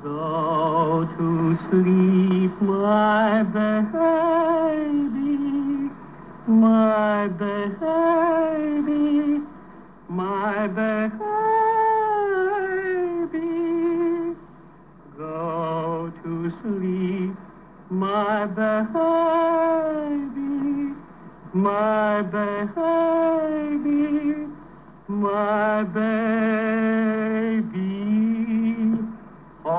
Go to sleep, my baby, my baby, my baby. Go to sleep, my baby, my baby, my baby.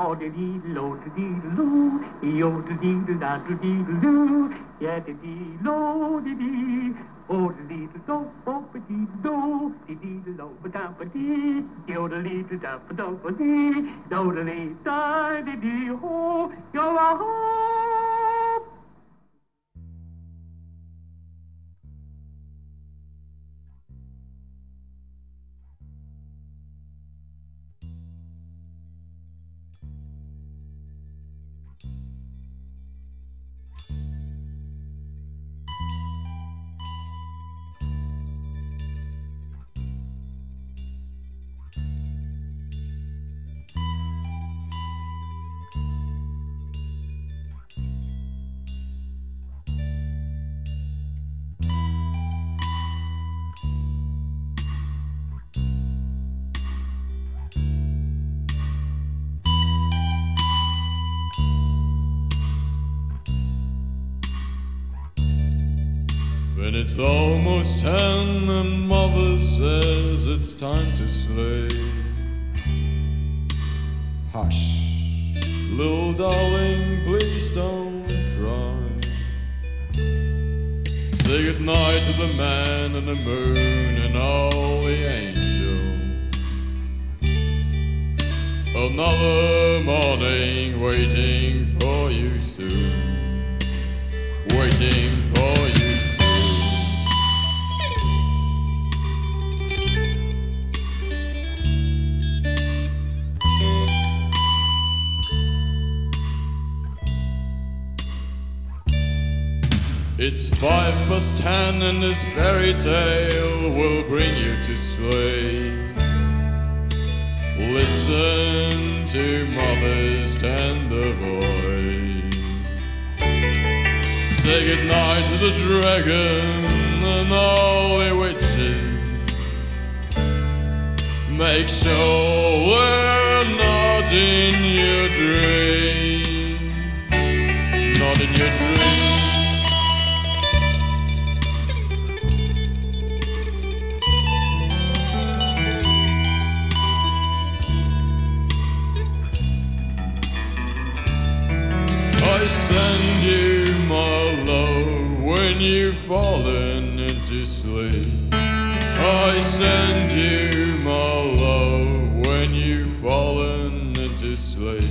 Oh, de dee lo, de dee loo, yo de dee da de dee loo, yeah de dee lo, de dee. Oh, de dee do, oh, ba dee do, de dee lo, ba da ba dee, yo de dee da ba do ba dee, do de dee da de dee When it's almost ten and mother says it's time to sleep. Hush, little darling, please don't cry. Say goodnight to the man and the moon and all the angels. Another morning waiting for you soon. Waiting for It's five past ten, and this fairy tale will bring you to sleep. Listen to mother's tender voice. Say goodnight to the dragon and all the witches. Make sure we're not in your dreams. Not in your dreams. Send you my love when you've fallen into sleep. I send you my love when you've fallen into sleep.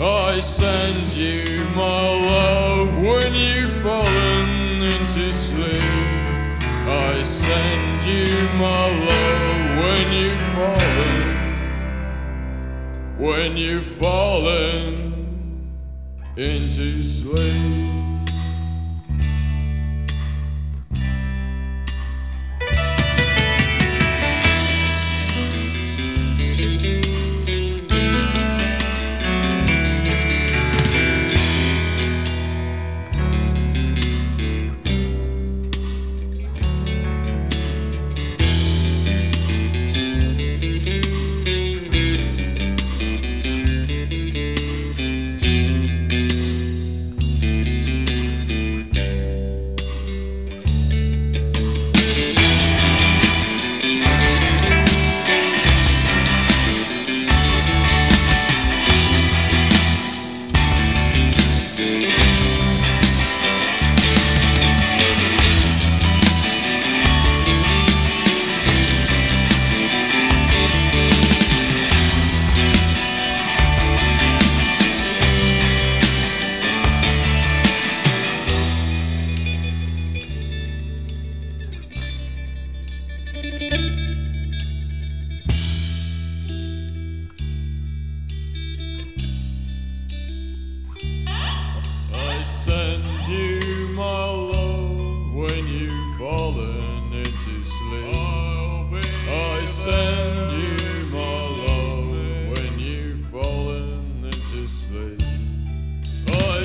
I send you my love when you've fallen into sleep. I send you my love when you've fallen. When you've fallen into sleep.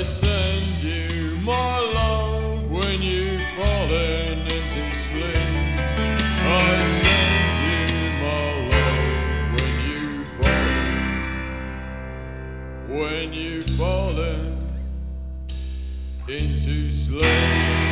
they send you my love when you've fallen into sleep. I send you my love when you've fallen, when you've fallen into sleep.